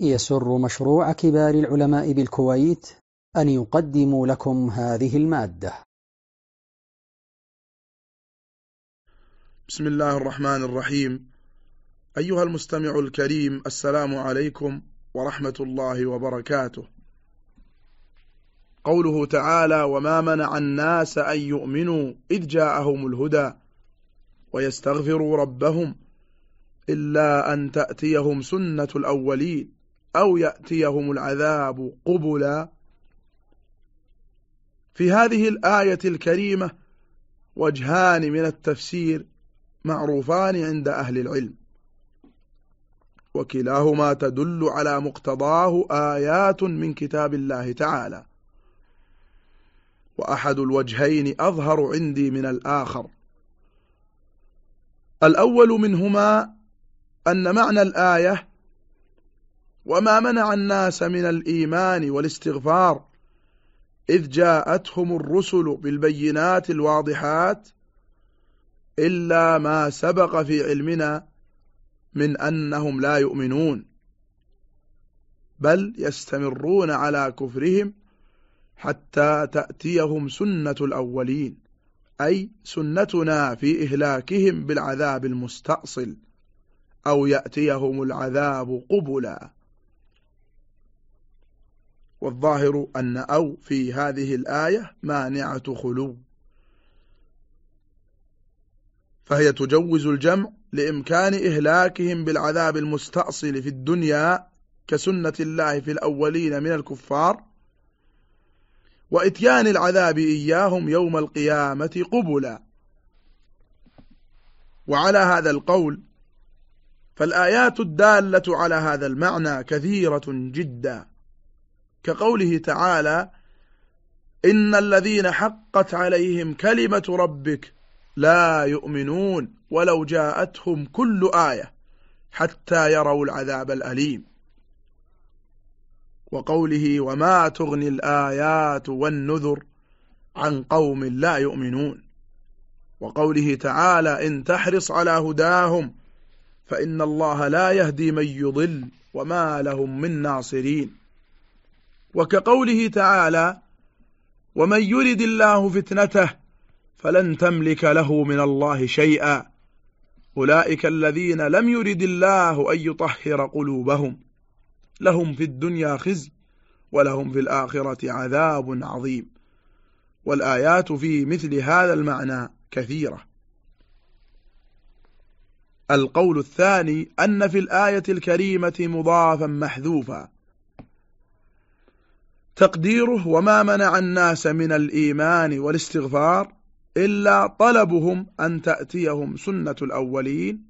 يسر مشروع كبار العلماء بالكويت أن يقدم لكم هذه المادة. بسم الله الرحمن الرحيم. أيها المستمع الكريم السلام عليكم ورحمة الله وبركاته. قوله تعالى وما منع الناس أن يؤمنوا إذ جاءهم الهدى ويستغفروا ربهم إلا أن تأتيهم سنة الأولين. أو يأتيهم العذاب قبلا. في هذه الآية الكريمة وجهان من التفسير معروفان عند أهل العلم. وكلاهما تدل على مقتضاه آيات من كتاب الله تعالى. وأحد الوجهين أظهر عندي من الآخر. الأول منهما أن معنى الآية وما منع الناس من الإيمان والاستغفار إذ جاءتهم الرسل بالبينات الواضحات إلا ما سبق في علمنا من أنهم لا يؤمنون بل يستمرون على كفرهم حتى تأتيهم سنة الأولين أي سنتنا في إهلاكهم بالعذاب المستأصل أو يأتيهم العذاب قبلا. والظاهر أن أو في هذه الآية مانعة خلو. فهي تجوز الجمع لإمكان إهلاكهم بالعذاب المستأصل في الدنيا كسنة الله في الأولين من الكفار وإتيان العذاب إياهم يوم القيامة قبلا. وعلى هذا القول فالآيات الدالة على هذا المعنى كثيرة جدا. كقوله تعالى إن الذين حقت عليهم كلمة ربك لا يؤمنون ولو جاءتهم كل آية حتى يروا العذاب الأليم. وقوله وما تغني الآيات والنذر عن قوم لا يؤمنون. وقوله تعالى إن تحرص على هداهم فإن الله لا يهدي من يضل وما لهم من ناصرين. وكقوله تعالى ومن يرد الله فتنته فلن تملك له من الله شيئا أولئك الذين لم يرد الله أن يطهر قلوبهم لهم في الدنيا خزي ولهم في الآخرة عذاب عظيم والآيات في مثل هذا المعنى كثيرة القول الثاني أن في الآية الكريمة مضافا محذوفا تقديره وما منع الناس من الإيمان والاستغفار إلا طلبهم أن تأتيهم سنة الأولين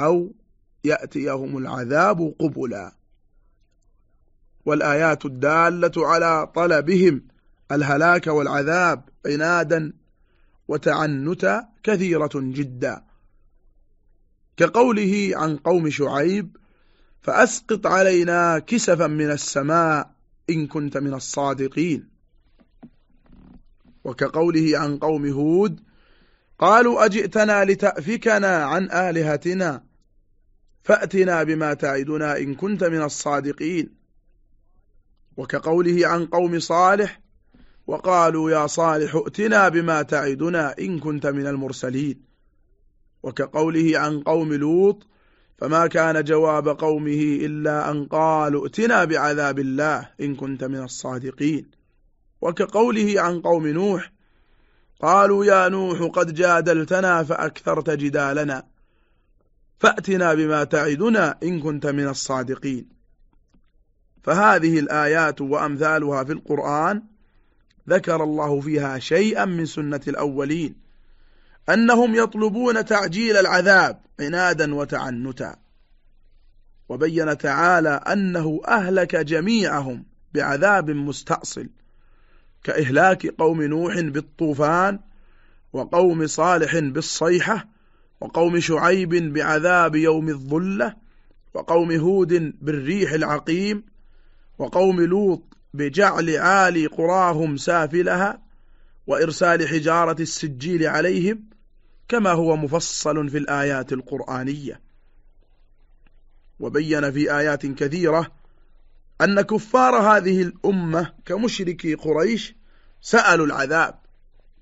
أو يأتيهم العذاب قبلا. والآيات الدالة على طلبهم الهلاك والعذاب عنادا وتعنتا كثيرة جدا. كقوله عن قوم شعيب فأسقط علينا كسفا من السماء إن كنت من الصادقين. وكقوله عن قوم هود قالوا أجئتنا لتأفكنا عن آلهتنا فأتنا بما تعدنا إن كنت من الصادقين. وكقوله عن قوم صالح وقالوا يا صالح ائتنا بما تعدنا إن كنت من المرسلين. وكقوله عن قوم لوط فما كان جواب قومه إلا أن قالوا ائتنا بعذاب الله إن كنت من الصادقين. وكقوله عن قوم نوح قالوا يا نوح قد جادلتنا فأكثرت جدالنا فأتنا بما تعدنا إن كنت من الصادقين. فهذه الآيات وأمثالها في القرآن ذكر الله فيها شيئا من سنة الأولين. أنهم يطلبون تعجيل العذاب عنادا وتعنتا. وبين تعالى أنه أهلك جميعهم بعذاب مستأصل كإهلاك قوم نوح بالطوفان وقوم صالح بالصيحة وقوم شعيب بعذاب يوم الظلة وقوم هود بالريح العقيم وقوم لوط بجعل عالي قراهم سافلها وإرسال حجارة السجيل عليهم كما هو مفصل في الآيات القرآنية. وبين في آيات كثيرة أن كفار هذه الأمة كمشركي قريش سألوا العذاب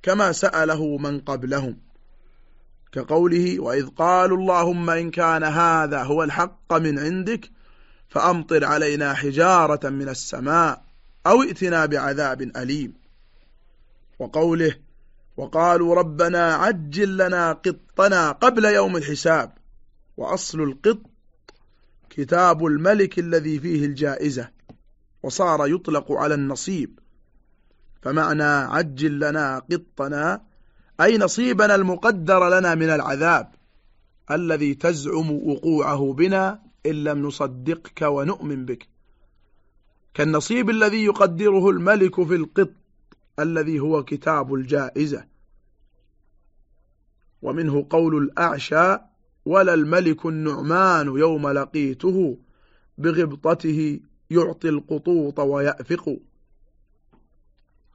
كما سأله من قبلهم كقوله وإذ قالوا اللهم إن كان هذا هو الحق من عندك فأمطر علينا حجارة من السماء أو ائتنا بعذاب أليم وقوله وقالوا ربنا عجل لنا قطنا قبل يوم الحساب. وأصل القط كتاب الملك الذي فيه الجائزة وصار يطلق على النصيب. فمعنى عجل لنا قطنا أي نصيبنا المقدر لنا من العذاب الذي تزعم وقوعه بنا إن لم نصدقك ونؤمن بك. كالنصيب الذي يقدره الملك في القط الذي هو كتاب الجائزة. ومنه قول الأعشى ولا الملك النعمان يوم لقيته بغبطته يعطي القطوط ويأفق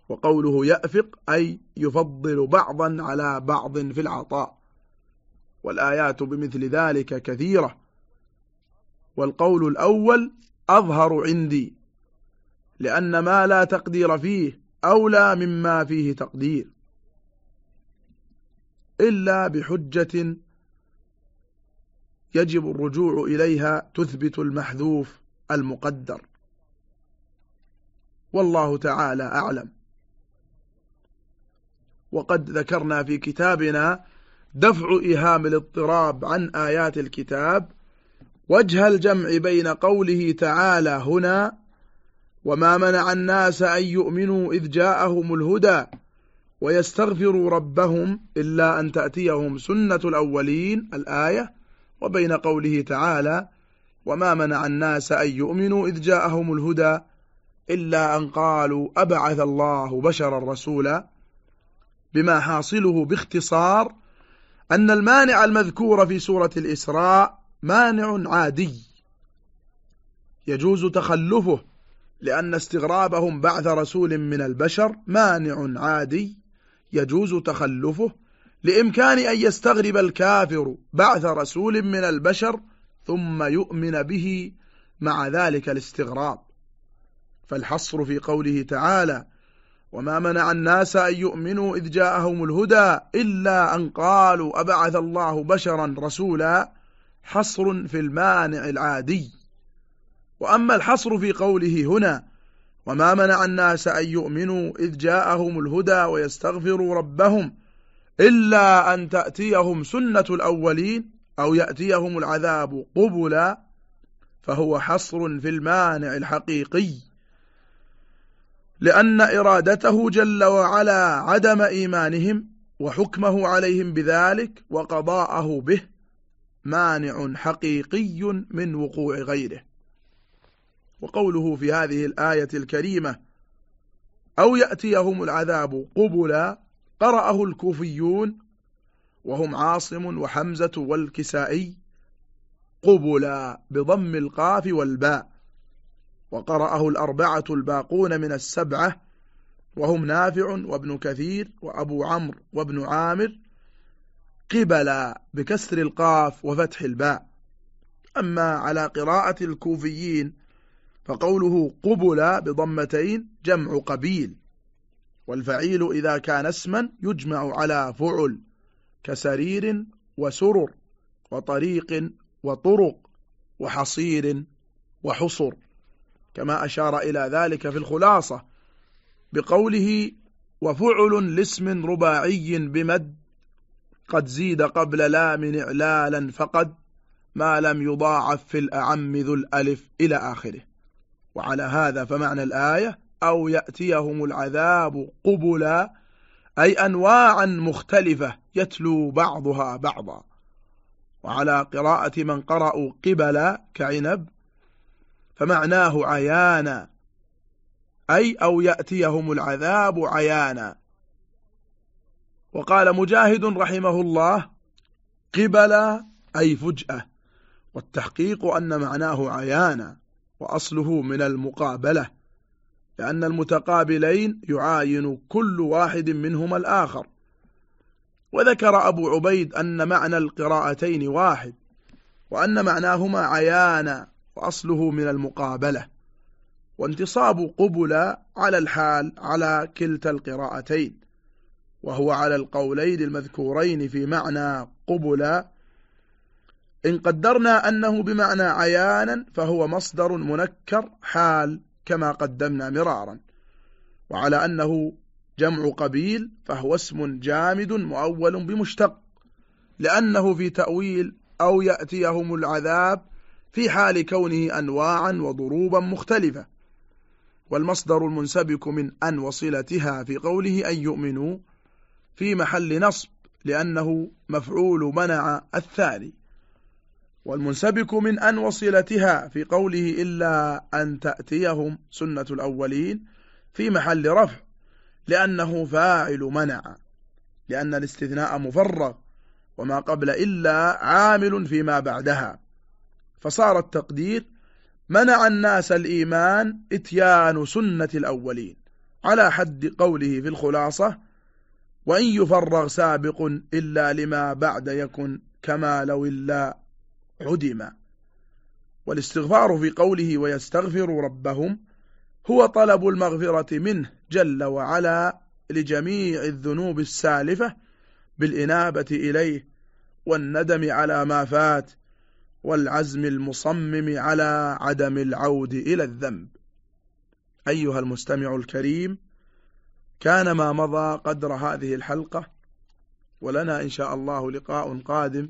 وقوله يأفق أي يفضل بعضا على بعض في العطاء. والآيات بمثل ذلك كثيرة. والقول الأول أظهر عندي لأن ما لا تقدير فيه أولى مما فيه تقدير. إلا بحجة يجب الرجوع إليها تثبت المحذوف المقدر. والله تعالى أعلم. وقد ذكرنا في كتابنا دفع إيهام الاضطراب عن آيات الكتاب. وجه الجمع بين قوله تعالى هنا وما منع الناس أن يؤمنوا إذ جاءهم الهدى ويستغفروا ربهم إلا أن تأتيهم سنة الأولين الآية وبين قوله تعالى وما منع الناس أن يؤمنوا إذ جاءهم الهدى إلا أن قالوا أبعث الله بشرا رسولا بما حاصله باختصار أن المانع المذكور في سورة الإسراء مانع عادي يجوز تخلفه لأن استغرابهم بعث رسول من البشر مانع عادي يجوز تخلفه لإمكان أن يستغرب الكافر بعث رسول من البشر ثم يؤمن به مع ذلك الاستغراب. فالحصر في قوله تعالى وما منع الناس أن يؤمنوا إذ جاءهم الهدى إلا أن قالوا أبعث الله بشرا رسولا حصر في المانع العادي. وأما الحصر في قوله هنا وما منع الناس أن يؤمنوا إذ جاءهم الهدى ويستغفروا ربهم إلا أن تأتيهم سنة الأولين أو يأتيهم العذاب قبلا فهو حصر في المانع الحقيقي. لأن إرادته جل وعلا عدم إيمانهم وحكمه عليهم بذلك وقضاءه به مانع حقيقي من وقوع غيره. وقوله في هذه الآية الكريمة أو يأتيهم العذاب قبلا قرأه الكوفيون وهم عاصم وحمزة والكسائي قبلا بضم القاف والباء وقرأه الأربعة الباقون من السبعة وهم نافع وابن كثير وأبو عمرو وابن عامر قبلا بكسر القاف وفتح الباء. أما على قراءة الكوفيين فقوله قبل بضمتين جمع قبيل والفعيل إذا كان اسما يجمع على فعل كسرير وسرر وطريق وطرق وحصير وحصر كما أشار إلى ذلك في الخلاصة بقوله وفعل لاسم رباعي بمد قد زيد قبل لام إعلالا فقد ما لم يضاعف في الأعم ذو الألف إلى آخره. وعلى هذا فمعنى الآية أو يأتيهم العذاب قبلا أي أنواعا مختلفة يتلو بعضها بعضا. وعلى قراءة من قرأوا قبلا كعنب فمعناه عيانا أي أو يأتيهم العذاب عيانا. وقال مجاهد رحمه الله قبل أي فجأة. والتحقيق أن معناه عيانا. وأصله من المقابلة لأن المتقابلين يعاين كل واحد منهما الآخر. وذكر أبو عبيد أن معنى القراءتين واحد وأن معناهما عيانا وأصله من المقابلة. وانتصاب قبل على الحال على كلتا القراءتين وهو على القولين المذكورين في معنى قبل إن قدرنا أنه بمعنى عيانا فهو مصدر منكر حال كما قدمنا مرارا. وعلى أنه جمع قبيل فهو اسم جامد مؤول بمشتق لأنه في تأويل أو يأتيهم العذاب في حال كونه أنواعا وضروبا مختلفة. والمصدر المنسبك من أن وصلتها في قوله أن يؤمنوا في محل نصب لأنه مفعول منع الثاني. والمنسبك من أن وصلتها في قوله إلا أن تأتيهم سنة الأولين في محل رفع لأنه فاعل منع لأن الاستثناء مفرغ وما قبل إلا عامل فيما بعدها. فصار التقدير منع الناس الإيمان إتيان سنة الأولين على حد قوله في الخلاصة وإن يفرغ سابق إلا لما بعد يكن كما لو إلا عدم. والاستغفار في قوله ويستغفر ربهم هو طلب المغفرة منه جل وعلا لجميع الذنوب السالفة بالإنابة إليه والندم على ما فات والعزم المصمم على عدم العود إلى الذنب. أيها المستمع الكريم كان ما مضى قدر هذه الحلقة ولنا إن شاء الله لقاء قادم